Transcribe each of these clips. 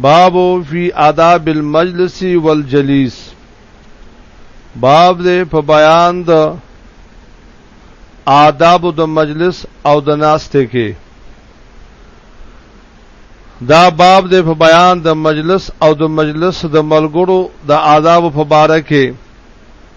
باب فی آداب المجلس والجلیس باب دې په بیان د آداب د مجلس او د ناشته کې دا باب دې په بیان د مجلس او د مجلس د ملګرو د آداب په باره کې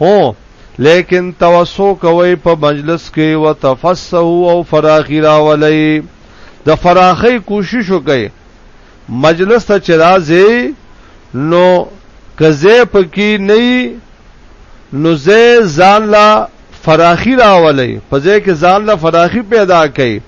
هو لیکن توسو کوئ په مجلس کې وتفسحو او فراخی راولئ د فراخی کوشش وکئ مجلس ته چرازه نو کزه پکې نه نو زه ځان لا فراخی راولئ په ځای کې ځان لا فراخی پیدا کړئ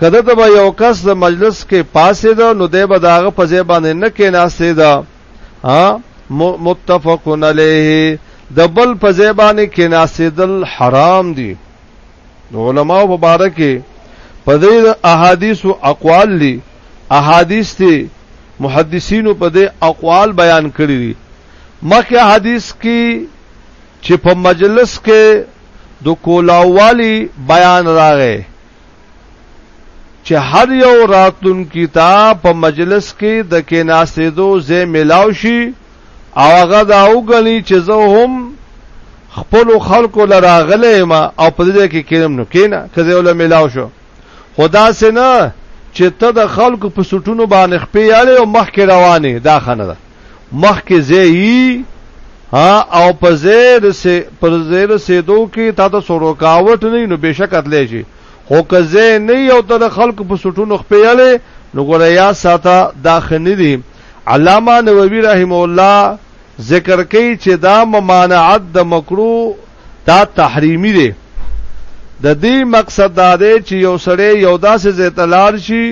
کده ته به یو کس د مجلس کې پاسې ده نو دی به داغه په ځای باندې نه کې ناستې ده ها متفقن علیه د بل په ځای باندې کې ناستې دل حرام دي نو علما په باره کې په دې احادیث او اقوال دي احادیث دي محدثینو په دې اقوال بیان کړی دي مکه حدیث کې چې په مجلس کې د کولاوالي بیان راغې چې هر یو راتلون کی تا په مجلس کې د کې ناسېدو زې ملاو شي او هغه دا وګني چې زه هم خپل خلکو لراغلې ما او په دې کې کېم نو کینا کزه ول ملاو شو خدا سينه چې ته د خلکو په سټونو باندې خپې یاله او مخ کې رواني دا خنه ده مخ کې زی ها او په زیر سه پر زیر سه دو کې تا ته سوروکاوټ نه نو بشک اتلې شي خو که زه نه یو تر خلکو په سټونو خپېاله نو ګوره یا ساته داخنی دي علامه نووي رحم الله ذکر کوي چې دا ممانعت د مکروه دا تحریمی دی د دې مقصد دا دی چې یو سړی یو داسې زیتلار شي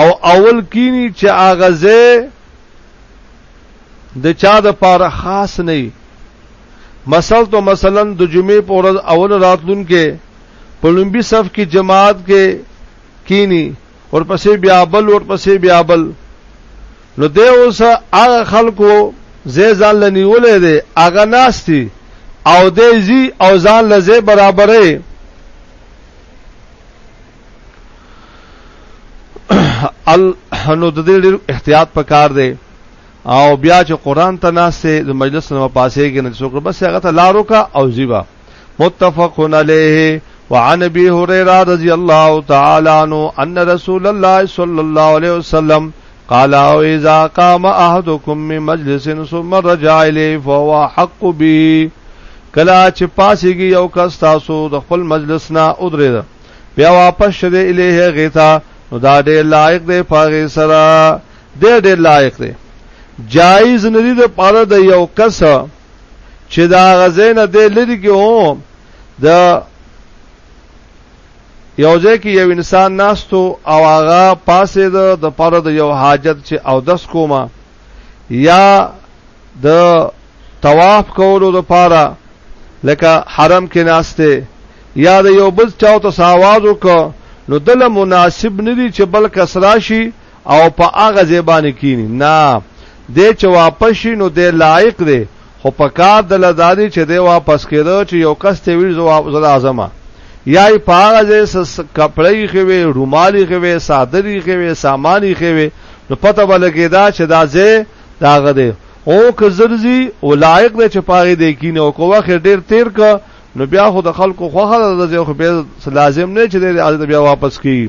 او اول کینی چې اغازه د چا د پاره خاص نه وي مثلا تو مثلا د جمعې په ورځ اول راتلون کې په لومبي صف کې جماعت کې کینی اور پسې بیا بل اور پسې بیا بل نو د اوس هغه خلکو زې ځان لنیولې دي هغه ناشتي او دې زی او ځان لزه برابرې ال نو د دې ډېر احتیاط پکار دی او بیا چې قران ته ناسه د مجلس نه پاسې کې نه څوک بس هغه ته لارو کا او زیبا متفقن علیه وعن ابي هريره رضي الله تعالى عنه ان رسول الله صلى الله عليه وسلم قال او اذا قام احدكم من مجلس ثم رجع اليه فهو حق به کلا چې پاسېږي یو کس تاسو د خپل مجلس نه ودرېده بیا واپس شد الیه هغه ته نو دا ډیر لایق دی په هغه سره دی ډیر لایق دی جایز ندی د پاره د یو کس چې دا غزینه دی لری کې هو د یو ځای کې یو انسان ناستو او هغه پاسې د پاره د یو حاجت چې او دس کومه یا د طواف کولو د پاره لکه حرم کې ناشته یا د یو بل چاو ته ساواز وک نو دله مناسب ندی چې بل کس راشي او په هغه زبانه کینی نه د چې واپس شي نو د لایق دی خو په کار د لدادي چې دی واپس کېده چې یو کس ته ویل زه اعظم یا یې پاغه ځې کپړې خوي رومالي خوي صادري خوي ساماني خوي نو پته ولګی دا چې دا ځې داغه دی او که زرزي ولایق دی چې پاغه دی کینه او کوه خیر ډیر تیر ک نو بیا خو د خلکو خوخه د ځې خو به لازم نه چې دی بیا واپس کی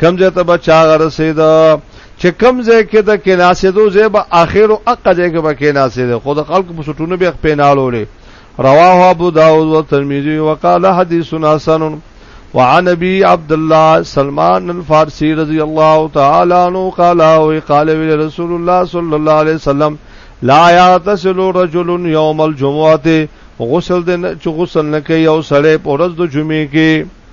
کم ځای ته بچا غرسید چې کم ځای کې د کیناسیدو ځای به اخر او اقا ځای کې به کیناسید خو د خلکو په سټونو به پینالولې رواه ابو داود و ترمذی وقال حدیث حسن وعن ابي عبد الله سلمان الفارسي رضي الله تعالى عنه قال وقال رسول الله صلى الله عليه وسلم لا يغتسل رجل يوم الجمعه غسل دن چې غسل نه کوي او سړی په ورځ د جمعې کې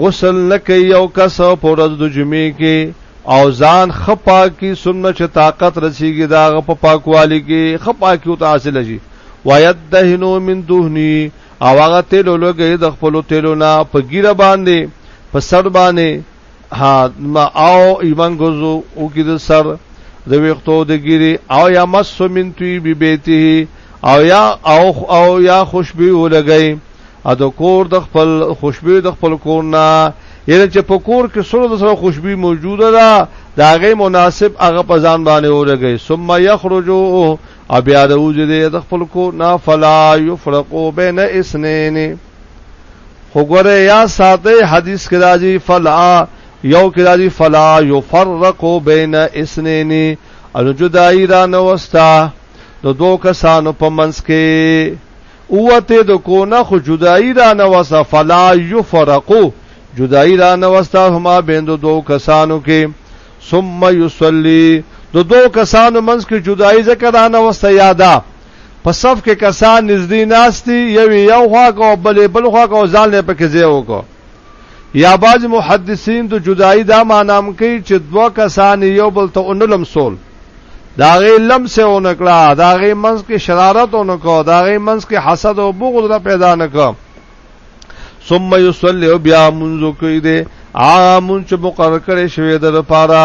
غسل نه کوي یو کس په ورځ د جمعې کې او ځان خپاکي سنت چې طاقت رسیږي دا په پاکوالي کې خپاکي او حاصل شي ويدهنو من دهني او هغه تیلو لګي د خپل تیلو نه په ګیره باندې په سر باندې ها ما او ایمان ګوزو او کې د سر د ویختو د ګيري او یا مس من توی بی بیته او یا او او یا خوشبو ولګي ا د کور د خپل خوشبو د خپل کور نه یعنی چې په کور کې سره د سره خوشبو موجوده ده دا غي مناسب هغه په ځان باندې ولګي ثم یخرجو او بیا د وجود د خپل کور نه فلا یفرقو بین اسنین خو ګوره یا ساته حدیث کې راځي فلا یو کې راځي فلا یفرق بین اسنین او جدائی را نوستا د دوه کسانو په منځ کې اوته د کونه خو جدائی را نوستا فلا یفرق جدائی را نوستا هما بین د دوه کسانو کې ثم یصلی د دوه کسانو منځ کې جدائی ذکر را نوستا یاده په صف کې کسان نږدې ناشتي یو یو خوا کو بلې بل خوا کو ځان له پکې ځای وکړو یا باز محدثین د جدائی دا مانام کوي چې دوه کسان یو بل ته اونلم سول دا غي لم سه اونکړه دا غي منس کې شرارت اونکو دا غي منس کې حسد او بغض را پیدا نکړه ثم يصلي بیا منځ کوي دې عام چې مقرر کړي شوی د لپاره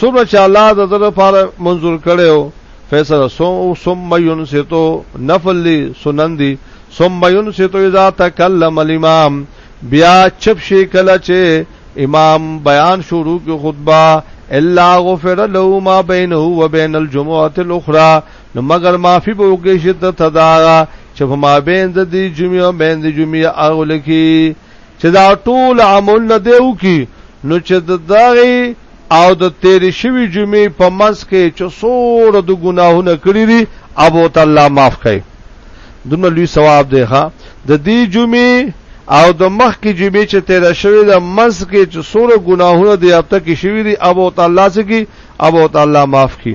سره چې الله د در لپاره منظور کړو فیصله سو ثم ينسيتو نفل لي سنن دي ثم ينسيتو اذا تكلم الامام بیا چپ شي کله چې امام بیان شروع کی خطبه الا غفر له ما بينه وبين الجمعه الاخرى نو مگر معافي به وکړي چې تدارا چې په مابین د دې جمعې او بین د جمعې هغه لکه چې دا ټول عمل نه دی وکي نو چې د دغه او د تیر شوی جمعې په منځ کې چې څور د ګناهونه کړی دي ابو تعالی معاف کړي دنه لوی ثواب دی ښا د دې جمعې او د مخ کې جمعې چې تیر شوی د منځ کې چې څور ګناهونه دی ابته کې شوی دي ابو تعالی سکی ابو تعالی معاف کړي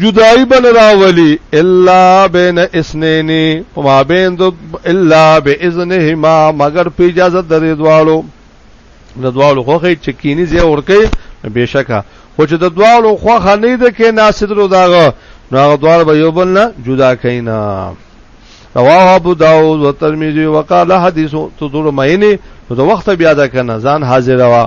جدائی بن راولی الا بین اسنینی ما بین دو الا بی اذنهما مگر پی اجازت در دوالو د دوالو خوخه چکینی زی ورکی بشکا خو چې د دوالو خوخه نه ده کې ناسدرو داغه نو هغه دوال به یو بل نه جدا کینا رواه ابو داود و ترمذی وقال حدیث تدور معنی نو د وخت بیا ده کنه ځان حاضر وا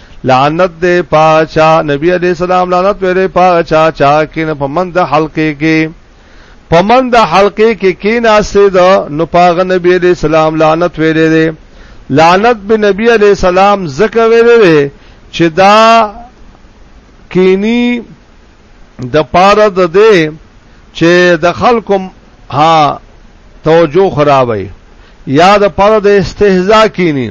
لعنت دې پاچا نبی علی السلام لعنت ویلې پاچا چا کین په مند حلقې کې په مند حلقې کې کیناسته دا نو پاغ نبی علی السلام لعنت ویلې دې لعنت به نبی علی السلام زکه ویلې دې چې دا کینی د پاره د دې چې د خلکو ها توجه خرابوي یا د پاره د استهزاء کینی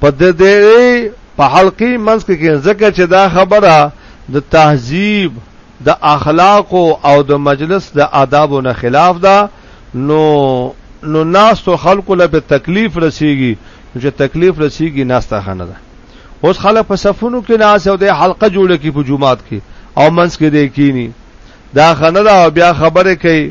په دې دې په حلقي منځ کې ځکه چې دا خبره د تهذیب د اخلاق او د مجلس د آدابو نه خلاف ده نو نو ناس تو خلکو له په تکلیف رسیږي چې تکلیف رسیږي ناس ته خنه ده اوس خلک په صفونو کې ناس او د حلقه جوړه کې په جمعات کې او منځ کې دی کینی دا خنه ده بیا خبره کوي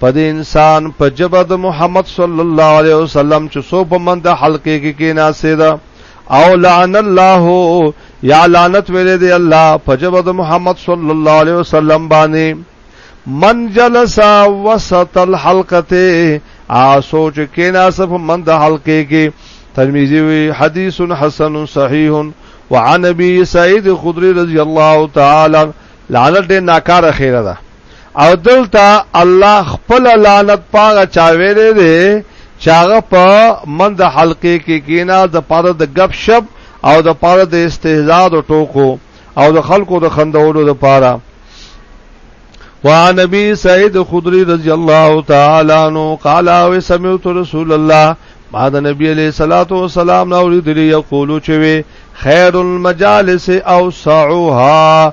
په دې انسان په جبه د محمد صلی الله علیه وسلم چې سو په مند حلقې کې کې ناسې ده او لعن الله یا لعنت ویلې دی الله په جبه د محمد صلی الله علیه وسلم باندې من جلس وسط الحلقته ا سوچ کې ناسه په مند حلقې کې ترمذی وی حدیث حسن صحیح وعن ابي سعيد خدري رضی الله تعالی لعنت ناکاره خیره ده او دلته الله خپل لعنت پاغه چا ویلې دي چې هغه په مند حلقې کې کینا د پاره د غب شپ او د پاره د استهزاء او ټوکو او د خلکو د خندولو د پاره وعن نبی سعید خدری رضی الله تعالی عنہ قال او سمعت رسول الله ما د نبی علیہ الصلوۃ والسلام نو لري یقول چوي خیر المجالس اوسعها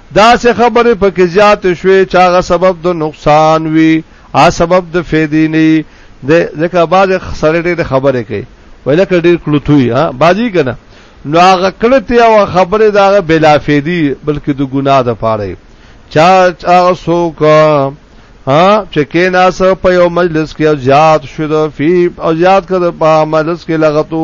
داسې خبرې پکې زیاتې شوې چې هغه سبب د نقصان وي آ سبب د فیدی نه د ځکه باز سره ډېر خبرې کوي ویل کړه ډېر کلوتوي ها بازی کنه نو هغه کړته او خبره دا بلا فیدی بلکې د ګناه د پاره چا هغه څوک ها چې کیناس په یو مجلس کې زیات شو د فی او زیات کړه په مجلس کې لغتو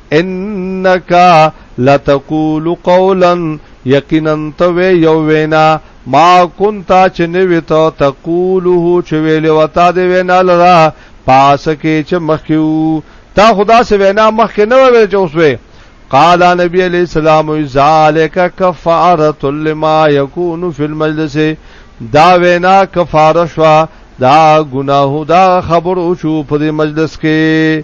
انک لتقول قولا یقینا تو یو وینا ما كنت چې نوې ته تقوله چې ویلې وتا دې وینا لرا پاس کې چې مخکیو تا خدا سي وینا مخکې نه ویل چې اوس وې قال نبی علیہ السلام ذالک کفاره لما یکون فی المجلس دا وینا کفاره شوا دا گناهو دا خبر او چو په مجلس کې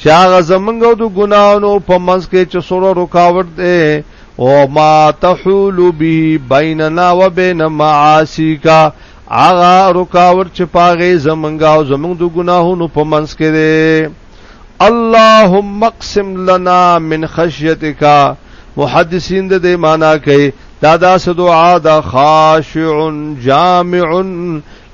چې هغه زمونږ د ګناونو په منځ کې چې سره رکاوټ دی او ما تحول به بیننا و بین معاسیک هغه رکاوټ چې پاغه زمونږ او زمونږ د ګناهونو په منځ کې دی اللهم اقسم لنا من خشیتک محدثین د دې معنی کوي دا داس دعا د خاشع جامع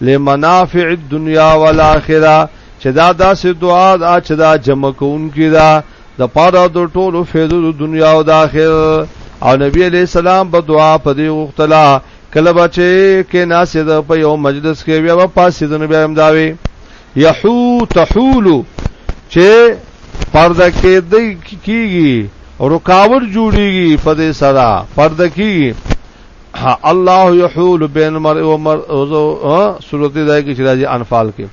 لمنافع الدنيا والاخره چې دا داسې دعا دا چې دا جمع کوونکی دا د پاره د ټولو فیضو د دنیا او د آخر او نبی علی السلام په دعا په دی وختلا کله بچي کې ناسې د په یو مجلس کې بیا په پاسې د نبی هم داوي یحو تحول چې پرده کې د کیږي او رکاوټ جوړیږي په دې سره پرده کیږي الله يحول بين المرء ومر سورۃ دای کې چې راځي انفال کې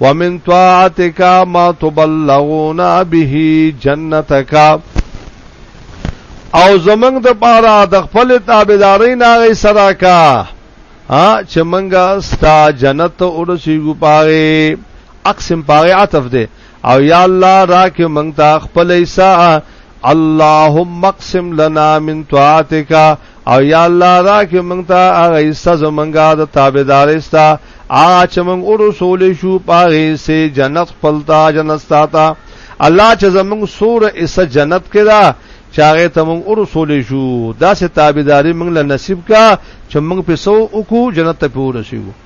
ومن طاعتك ما تبلغنا به جنتك او زمنګ د پاره د خپل تابعداري نه غي صدا کا ها چې منګه ستا جنت ورسیږو پاره اقسم پاره عطف ده او یا الله راکه مونږ ته خپل ایسا اللهم اقسم لنا من طاعتک او یا الله راکه مونږ ته هغه ایسا زمونږه د تابعداري ستا ا چې مونږ او رسول شو پاغه سي جنت خپلتا جنت ساته الله چې زمونږ سور ایسا جنت کړه چاغه ته مونږ او رسول شو دا سه تابعداري مونږ له نصیب کا چې مونږ په سو او کو جنت ته پور شو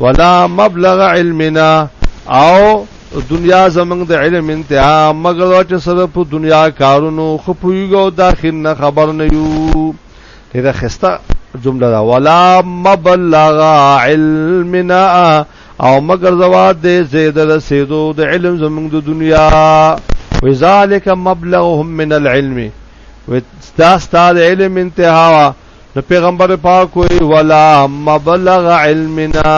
ولا مبلغ علمنا او دنیا زمنګ د علم انتها مگر چې سره په دنیا کارونو خپویګو داخل نه خبر نه یو دا خسته جمله دا ولا مبلغ علمنا او مگر زواد دې زید رسیدو د علم زمنګ د دنیا وذالک مبلغهم من العلم وستا ستاد علم انتها نو پیغمبر پاک وی ولا مبلغ علمنا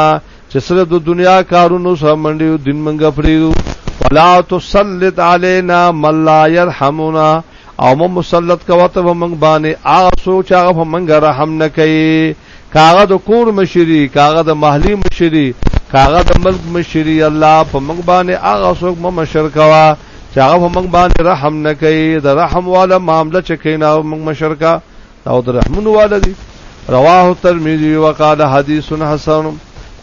چې سره د دنیا کارونو سره منډیو دین منګه فریو ولا تسلط علينا من لا يرحمنا او مو مسلط کوته و منګ باندې هغه سوچ هغه په منګ رحم نه کوي کاغه د کور مشری کاغه د محلي مشری کاغه د ملک مشری الله په منګ باندې هغه سوچ مو مشر کوا چې هغه په منګ باندې رحم نه کوي د رحم والا معاملې چې کینا منګ مشر کا او د رحمن والدی رواه ترمذی وقال حدیث حسن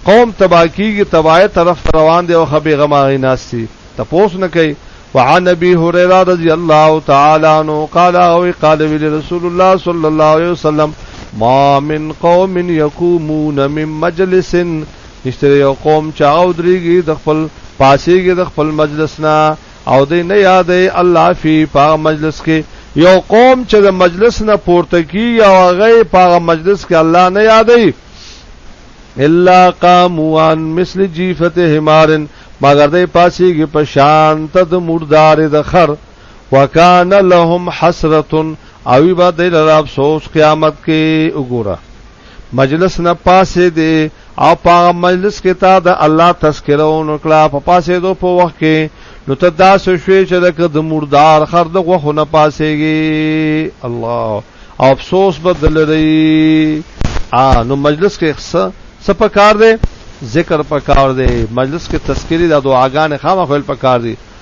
قوم تباکیږي تبای طرف روان دی او خبي غماغي ناشتي تپوس نه کوي وعن ابي هريره رضي الله تعالى عنه قال او قال رسول الله صلى الله عليه وسلم ما من قوم يقومون من مجلس نشته یو قوم چا او دريږي د خپل پاسيږي د خپل مجلس نه او دی نه یادوي الله فی په هغه مجلس کې یو قوم چې د مجلس نه پورته کیږي او هغه په هغه مجلس کې الله نه یادوي الا قاموان مثل جیفته حمارن مگر دی پاسیږي په شان ته د مردار د خر وکان لهم حسرتن او به د افسوس قیامت کې وګوره مجلس نه پاسې دی او په مجلس کې تا د الله تذکره ونکړه په پاسې دو په وخت کې نو ته داسې شوې چې لکه د مردار خر د غوښو نه پاسېږي الله او افسوس بدل لري ا نو مجلس کې څه په کار دی ذکر په کار دی مجلس کې تذکری د دعاګانې خامخول په کار دی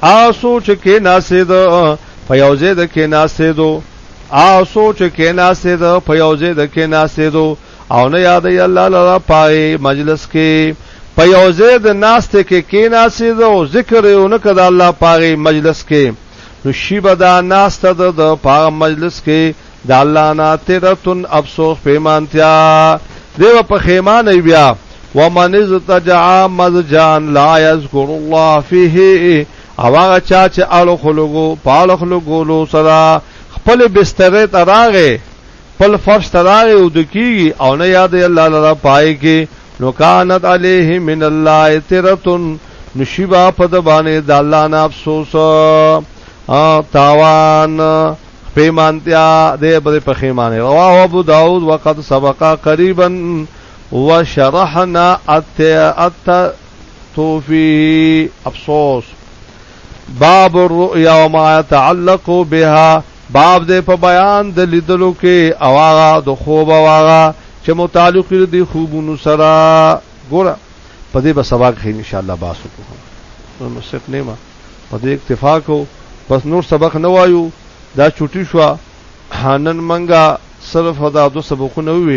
آسو چې کې ناسید په یو ځای د کې ناسیدو آسو چې کې ناسید په یو ځای د کې ناسیدو او نه یاد ای الله لرا پای مجلس کې په یو ځای د ناسته کې کې ناسیدو ذکر یو نه کړه الله پای مجلس کې نو شی بدا ناسته د پاغه مجلس کې د الله نه تیرتون افسوس پیمانتیا دیو په خیمان ای بیا ومن استجع مزجان لا یذکر الله فيه او هغه چا چې اړو خلګو پاړو خلګو سره خپل بستر ته راغې خپل فرش ته راغې او دکی او نه یاد الله لرا پای کې نو کانت علیه من الله ترتن نشیبا په د باندې د الله نه افسوس او تاوان پیمانتیا دې بده پخیمانه رواه ابو داود وقد سبق قریبا وشرحنا ات ات توفی افسوس باب الرؤيا وما يتعلق بها باب دې په بیان د لیدلو کې اواغه د خوب اواغه چې متعلق دي خوبونو سره ګوره په دې به سبق کې ان شاء الله باسو کوو نو ست نیمه په دې اکتفا کو بس نور سبق نه وایو دا چټي شو نن منګه صرف دا دو سبقونه وي